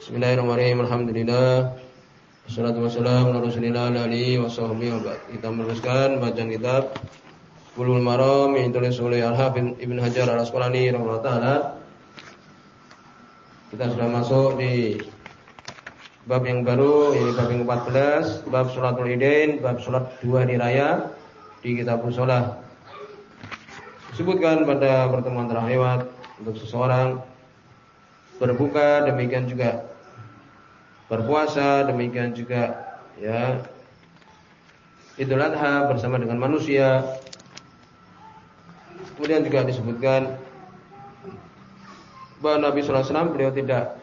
Bismillahirrahmanirrahim. Alhamdulillah. Wassalatu wassalamu ala Rasulillah alihi washabbihi wa. Kita meneruskan bacaan kitab Bulughul Maram yang ditulis oleh Al-Hafidz Ibn Hajar Al-Asqalani rahimahullah taala. Kita sudah masuk di bab yang baru, ini bab yang ke-14, bab salatul idain, bab salat dua hari raya di kitab Shalah. Disebutkan pada pertemuan terakhir untuk seseorang berbuka demikian juga berpuasa demikian juga ya Idul Adha bersama dengan manusia. Kemudian juga disebutkan bahwa Nabi Sallallahu Alaihi beliau tidak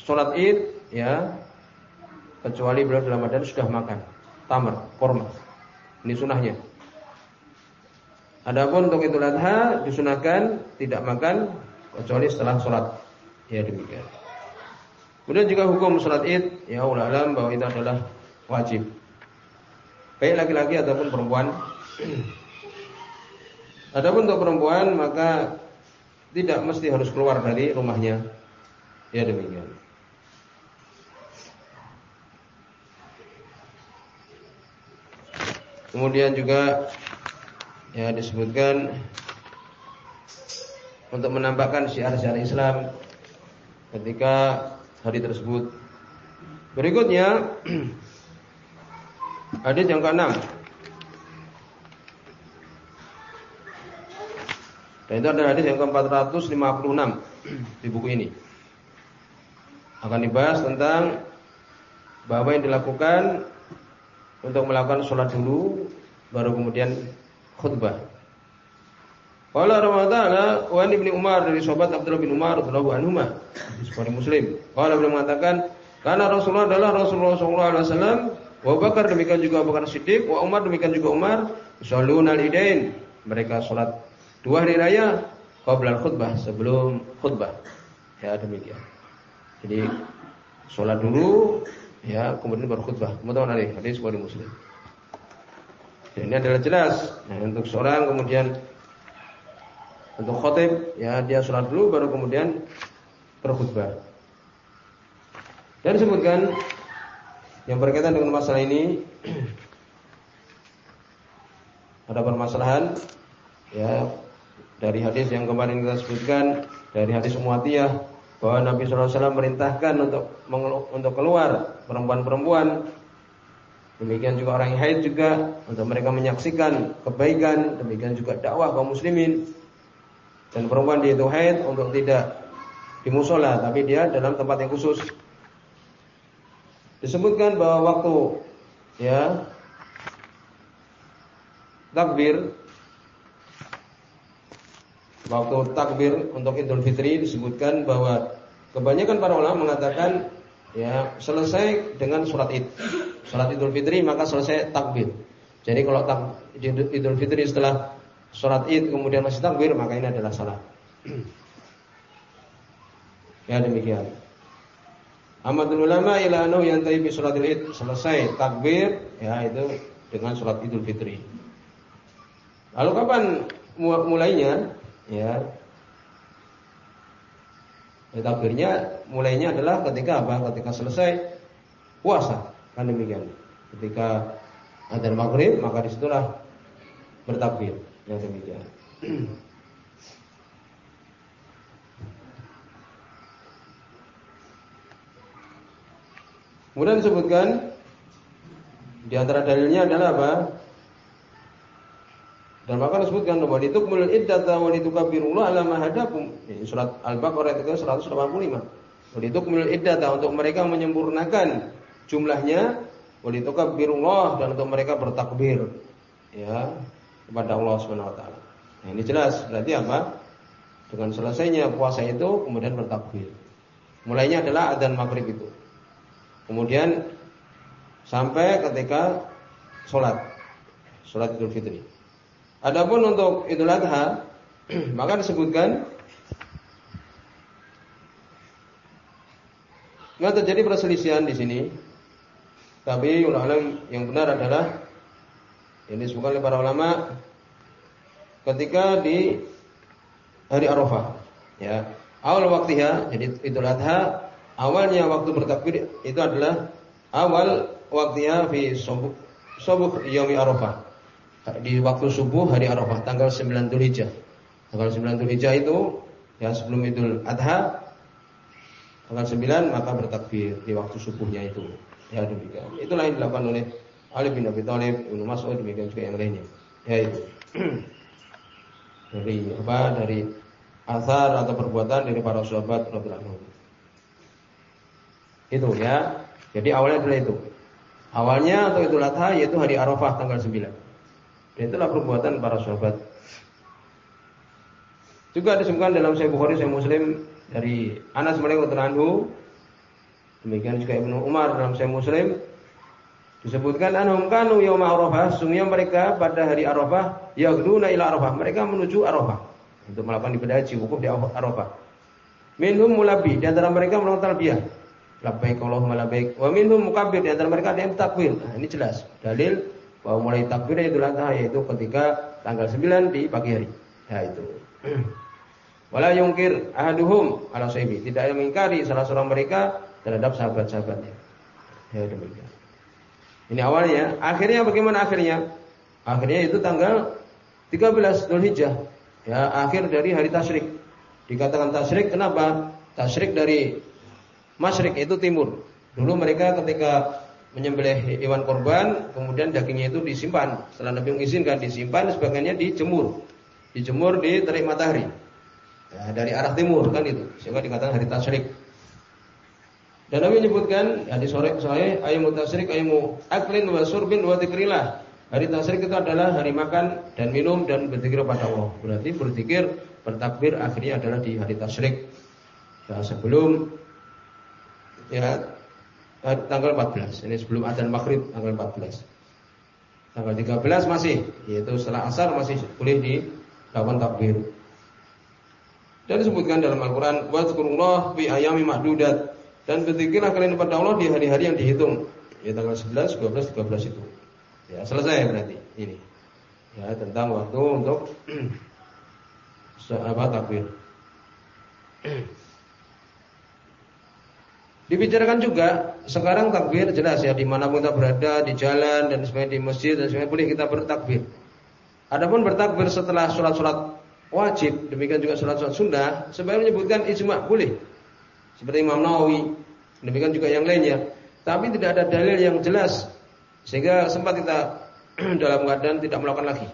sholat id ya kecuali beliau dalam badan sudah makan tamar korma. Ini sunahnya Adapun untuk Idul Adha disunahkan tidak makan kecuali setelah sholat Ya demikian. Kemudian juga hukum salat Id, ya Allah alam bahwa itu adalah wajib. Baik laki-laki ataupun perempuan. Adapun untuk perempuan maka tidak mesti harus keluar dari rumahnya. Ya demikian. Kemudian juga ya disebutkan untuk menambahkan syiar-syiar Islam ketika hari tersebut. Berikutnya hadis yang ke-6. Dan itu adalah hadis yang ke-456 di buku ini. Akan dibahas tentang bahwa yang dilakukan untuk melakukan sholat dulu baru kemudian khutbah. Qala Ramadana wa Ibnu Umar dari sahabat Abdullah bin Umar radhiyallahu anhu Bukhari Muslim. Qala beliau mengatakan, karena Rasulullah adalah Rasulullah sallallahu alaihi wasallam, wa Bakar demikian juga Abu Bakar Siddiq, wa Umar demikian juga Umar, shalluna al-idain. Mereka salat dua hari raya qabla khutbah sebelum khutbah. Ya demikian. Jadi salat dulu ya kemudian baru khutbah. Mudah-mudahan hadis Bukhari Muslim. Dan ini adalah jelas. Nah, untuk seorang kemudian untuk khotib ya dia sholat dulu baru kemudian berkhutbah. Dan disebutkan yang berkaitan dengan masalah ini ada permasalahan ya dari hadis yang kemarin kita sebutkan dari hadis Muatiyah bahwa Nabi SAW merintahkan untuk untuk keluar perempuan-perempuan demikian juga orang yang haid juga untuk mereka menyaksikan kebaikan demikian juga dakwah kaum muslimin dan perempuan dia itu haid untuk tidak di musola, tapi dia dalam tempat yang khusus. Disebutkan bahwa waktu ya takbir waktu takbir untuk Idul Fitri disebutkan bahwa kebanyakan para ulama mengatakan ya selesai dengan surat Id. Salat Idul Fitri maka selesai takbir. Jadi kalau tak, Idul Fitri setelah sholat id kemudian masih takbir maka ini adalah salah. ya demikian. Amadul ulama ila anu yantahi bi sholatil id selesai takbir ya itu dengan sholat Idul Fitri. Lalu kapan mulainya? Ya. ya takbirnya mulainya adalah ketika apa? Ketika selesai puasa. Kan demikian. Ketika ada maghrib maka di situlah bertakbir yang demikian. Kemudian disebutkan di antara dalilnya adalah apa? Dan maka disebutkan bahwa itu mulil iddata wa litukabirullah ala ma surat Al-Baqarah ayat 185. Wa litukmilul iddata untuk mereka menyempurnakan jumlahnya wa litukabirullah dan untuk mereka bertakbir. Ya, kepada Allah Subhanahu wa taala. Nah, ini jelas berarti apa? Dengan selesainya puasa itu kemudian bertakbir. Mulainya adalah adzan maghrib itu. Kemudian sampai ketika sholat sholat Idul Fitri. Adapun untuk Idul Adha maka disebutkan nggak terjadi perselisihan di sini. Tapi ulama yang benar adalah ini disebutkan oleh para ulama ketika di hari Arafah. Ya, awal waktunya jadi Idul Adha awalnya waktu bertakbir itu adalah awal waktunya fi subuh subuh yaumi Arafah. Di waktu subuh hari Arafah tanggal 9 Dzulhijjah. Tanggal 9 Dzulhijjah itu ya sebelum Idul Adha tanggal 9 maka bertakbir di waktu subuhnya itu. Ya demikian. Itulah yang dilakukan oleh Ali bin Abi Thalib, Ibnu Mas'ud demikian juga yang lainnya. Ya itu. dari apa? Dari asar atau perbuatan dari para sahabat radhiyallahu Itu ya. Jadi awalnya adalah itu. Awalnya atau itu Adha yaitu hari Arafah tanggal 9. Dan itulah perbuatan para sahabat. Juga disebutkan dalam Sahih Bukhari, Sahih Muslim dari Anas bin Malik. Demikian juga Ibnu Umar dalam Sahih Muslim disebutkan anhum kanu yauma Arafah, sungguhnya mereka pada hari Arafah yaghduna ila Arafah, mereka menuju Arafah untuk melakukan ibadah haji wukuf di Arafah. Minhum mulabi, di antara mereka melakukan talbiyah labbaik Allahumma labbaik. Wa minhum mukabbir di antara mereka ada yang takbir. Nah, ini jelas dalil bahwa mulai takbir itu Adha yaitu ketika tanggal 9 di pagi hari. Ya itu. Wala yungkir ahaduhum ala sahibi. Tidak ada mengingkari salah seorang mereka terhadap sahabat-sahabatnya. Ya demikian. Ini awalnya. Akhirnya bagaimana akhirnya? Akhirnya itu tanggal 13 Dzulhijjah. Ya, akhir dari hari tasyrik. Dikatakan tasyrik kenapa? Tasyrik dari Masyrik itu timur. Dulu mereka ketika menyembelih hewan korban, kemudian dagingnya itu disimpan. Setelah Nabi mengizinkan disimpan, sebagiannya dijemur. Dijemur di terik matahari. Ya, dari arah timur kan itu. Sehingga dikatakan hari tasyrik. Dan Nabi menyebutkan di sore sore ayamu tasyrik ayamu aklin wa surbin wa dzikrillah. Hari tasyrik itu adalah hari makan dan minum dan berzikir pada Allah. Berarti berzikir, bertakbir akhirnya adalah di hari tasyrik. Ya, sebelum ya tanggal 14. Ini sebelum adzan maghrib tanggal 14. Tanggal 13 masih, yaitu setelah asar masih boleh di lawan takbir. Dan disebutkan dalam Al-Qur'an wadzkurullah fi ayami ma'dudat dan berzikirlah kalian kepada Allah di hari-hari yang dihitung. Ya tanggal 11, 12, 13 itu. Ya, selesai berarti ini. Ya, tentang waktu untuk apa takbir. Dibicarakan juga sekarang takbir jelas ya di mana kita berada di jalan dan sebagainya di masjid dan sebagainya boleh kita bertakbir. Adapun bertakbir setelah sholat-sholat wajib demikian juga sholat-sholat sunnah sebenarnya menyebutkan ijma boleh seperti Imam Nawawi demikian juga yang lainnya. Tapi tidak ada dalil yang jelas sehingga sempat kita dalam keadaan tidak melakukan lagi.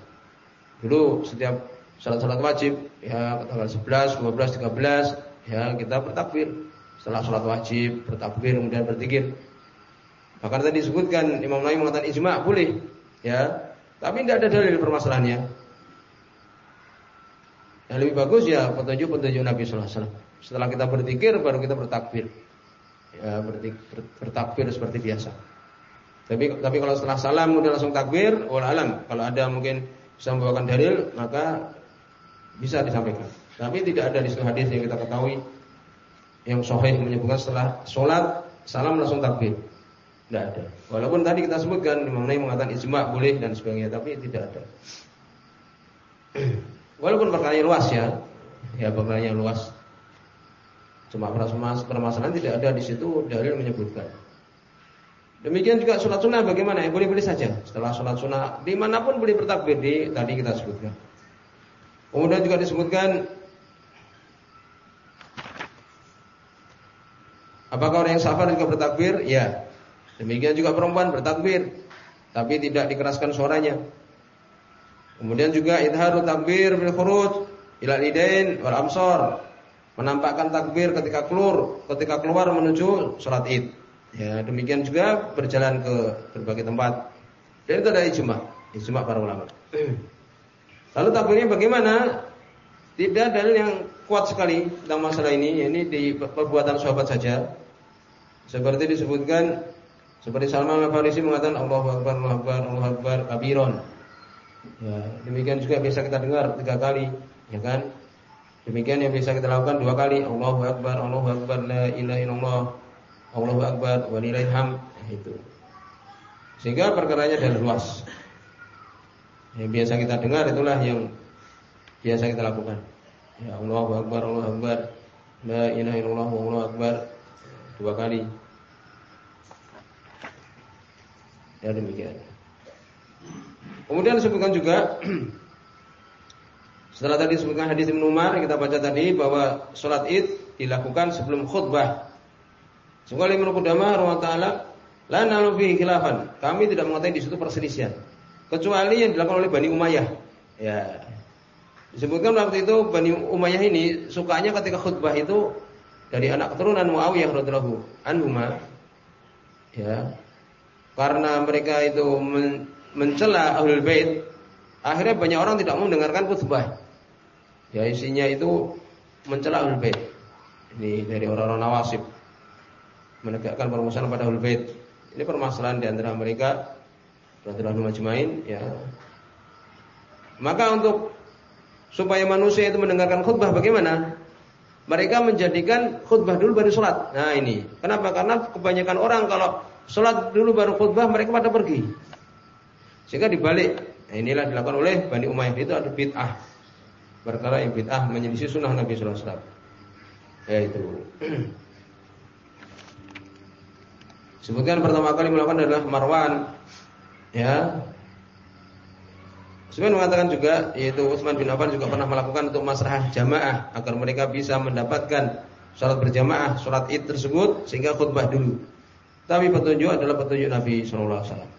Dulu setiap sholat-sholat wajib ya tanggal 11, 12, 13 ya kita bertakbir setelah sholat wajib bertakbir kemudian berzikir. Bahkan tadi disebutkan Imam Nawawi mengatakan ijma boleh, ya. Tapi tidak ada dalil permasalahannya. Yang lebih bagus ya petunjuk-petunjuk Nabi Sallallahu Alaihi Wasallam. Setelah kita berzikir baru kita bertakbir. Ya, bertakbir seperti biasa. Tapi tapi kalau setelah salam kemudian langsung takbir, wal alam. Kalau ada mungkin bisa membawakan dalil, maka bisa disampaikan. Tapi tidak ada di hadis yang kita ketahui yang sahih menyebutkan setelah sholat salam langsung takbir. Tidak ada. Walaupun tadi kita sebutkan Nawawi mengatakan ijma boleh dan sebagainya, tapi tidak ada. Walaupun perkara luas ya, ya perkara luas. Cuma permasalahan tidak ada di situ dalil menyebutkan. Demikian juga sholat sunnah bagaimana? Ya boleh-boleh saja. Setelah sholat sunnah di mana pun boleh bertakbir di tadi kita sebutkan. Kemudian juga disebutkan Apakah orang yang safar juga bertakbir? Ya. Demikian juga perempuan bertakbir, tapi tidak dikeraskan suaranya. Kemudian juga idharu takbir bil khuruj ila idain wal amsor. Menampakkan takbir ketika keluar, ketika keluar menuju salat Id. Ya, demikian juga berjalan ke berbagai tempat. Dan itu ada ijma, ijma para ulama. Lalu takbirnya bagaimana? Tidak dalil yang kuat sekali tentang masalah ini, ini di perbuatan sahabat saja. Seperti disebutkan seperti Salman Al-Farisi mengatakan Allahu Akbar, Allahu Akbar, Allahu Akbar kabiron. Ya, demikian juga bisa kita dengar tiga kali, ya kan? Demikian yang bisa kita lakukan dua kali, Allahu Akbar, Allahu Akbar, la ilaha illallah, Allahu Akbar, walillahil hamd. Itu. Sehingga perkaranya dari luas. Yang biasa kita dengar itulah yang biasa kita lakukan. Ya Allahu Akbar, Allahu Akbar, la ilaha illallah, Allahu Akbar. dua kali. Ya demikian. Kemudian disebutkan juga setelah tadi disebutkan hadis Ibnu Umar kita baca tadi bahwa sholat Id dilakukan sebelum khutbah. Sungguh Ibnu Qudamah rahimahullah taala la nalufi khilafan. Kami tidak mengetahui di situ perselisihan kecuali yang dilakukan oleh Bani Umayyah. Ya. Disebutkan waktu itu Bani Umayyah ini sukanya ketika khutbah itu dari anak keturunan Muawiyah radhiyallahu anhu ya karena mereka itu men mencela ahlul bait, akhirnya banyak orang tidak mau mendengarkan khutbah. Ya isinya itu mencela ahlul bait. Ini dari orang-orang nawasib menegakkan permusuhan pada ahlul bait. Ini permasalahan di antara mereka radhiyallahu majmain ya. Maka untuk supaya manusia itu mendengarkan khutbah bagaimana? Mereka menjadikan khutbah dulu baru sholat. Nah ini, kenapa? Karena kebanyakan orang kalau Sholat dulu baru khutbah mereka pada pergi. Sehingga dibalik. Nah, inilah dilakukan oleh Bani Umayyah itu ada bid'ah. Perkara yang bid'ah menyelisih sunnah Nabi sallallahu alaihi. Yaitu Sebutkan pertama kali melakukan adalah Marwan. Ya. Sebenarnya mengatakan juga yaitu Utsman bin Affan juga pernah melakukan untuk masalah jamaah agar mereka bisa mendapatkan sholat berjamaah, sholat id tersebut sehingga khutbah dulu. Tapi petunjuk adalah petunjuk Nabi Shallallahu Alaihi Wasallam.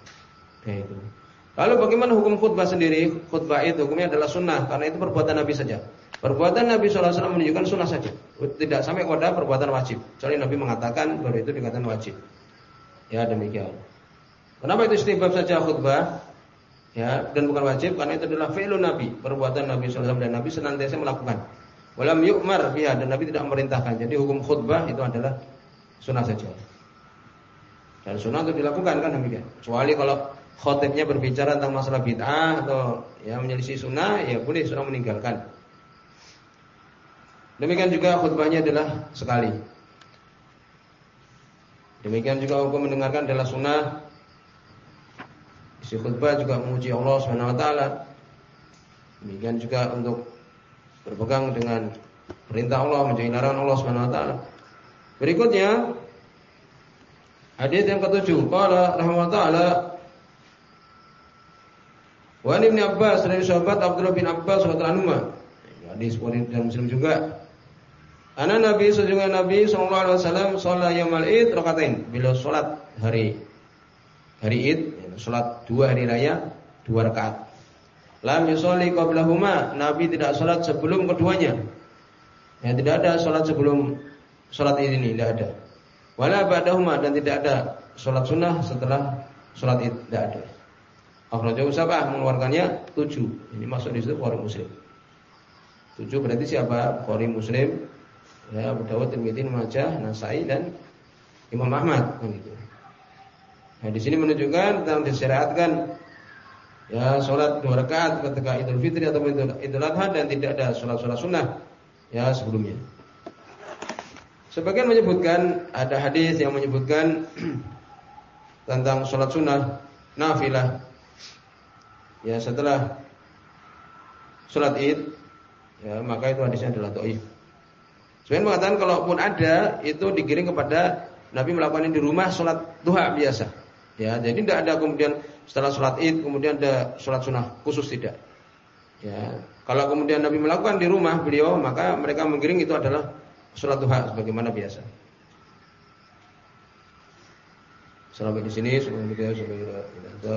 Itu. Lalu bagaimana hukum khutbah sendiri? Khutbah itu hukumnya adalah sunnah karena itu perbuatan Nabi saja. Perbuatan Nabi Wasallam menunjukkan sunnah saja, tidak sampai kepada perbuatan wajib. Soalnya Nabi mengatakan bahwa itu dikatakan wajib. Ya demikian. Kenapa itu istihbab saja khutbah? Ya, dan bukan wajib karena itu adalah fi'lun Nabi, perbuatan Nabi Wasallam dan Nabi senantiasa melakukan. Walam yukmar biha dan Nabi tidak memerintahkan. Jadi hukum khutbah itu adalah sunnah saja. Dan sunnah itu dilakukan kan demikian. Kecuali kalau khotibnya berbicara tentang masalah bid'ah atau ya menyelisih sunnah, ya boleh sunnah meninggalkan. Demikian juga khutbahnya adalah sekali. Demikian juga hukum mendengarkan adalah sunnah. Isi khutbah juga memuji Allah Subhanahu wa taala. Demikian juga untuk berpegang dengan perintah Allah, menjadi larangan Allah Subhanahu wa taala. Berikutnya Hadis yang ketujuh, qala rahimahullah Wa Ibn Abbas dari sahabat Abdullah bin Abbas radhiyallahu anhu. Hadis Bukhari dan Muslim juga. Ana Nabi sejumlah Nabi sallallahu alaihi wasallam salat yaumul Id rakaatain. Bila salat hari hari Id, salat dua hari raya, dua rakaat. Lam yusolli qablahuma, Nabi tidak salat sebelum keduanya. Ya, tidak ada salat sebelum salat ini, tidak ada. Wala ba'dahuma dan tidak ada sholat sunnah setelah sholat id tidak ada. Akhrajahu sab'ah mengeluarkannya tujuh. Ini masuk di situ Bukhari Muslim. Tujuh berarti siapa? Bukhari Muslim, ya Abu Dawud, Tirmidzi, Majah, Nasai dan Imam Ahmad kan gitu. Nah, di sini menunjukkan tentang disyariatkan ya sholat dua rakaat ketika Idul Fitri atau Idul Adha dan tidak ada sholat-sholat sunnah ya sebelumnya. Sebagian menyebutkan ada hadis yang menyebutkan tentang sholat sunnah nafilah. Ya setelah sholat id, ya maka itu hadisnya adalah doif. Sebagian mengatakan kalaupun ada itu digiring kepada Nabi melakukan di rumah sholat duha biasa. Ya jadi tidak ada kemudian setelah sholat id kemudian ada sholat sunnah khusus tidak. Ya kalau kemudian Nabi melakukan di rumah beliau maka mereka menggiring itu adalah sholat duha sebagaimana biasa. Sampai di sini sebelum kita sampai kita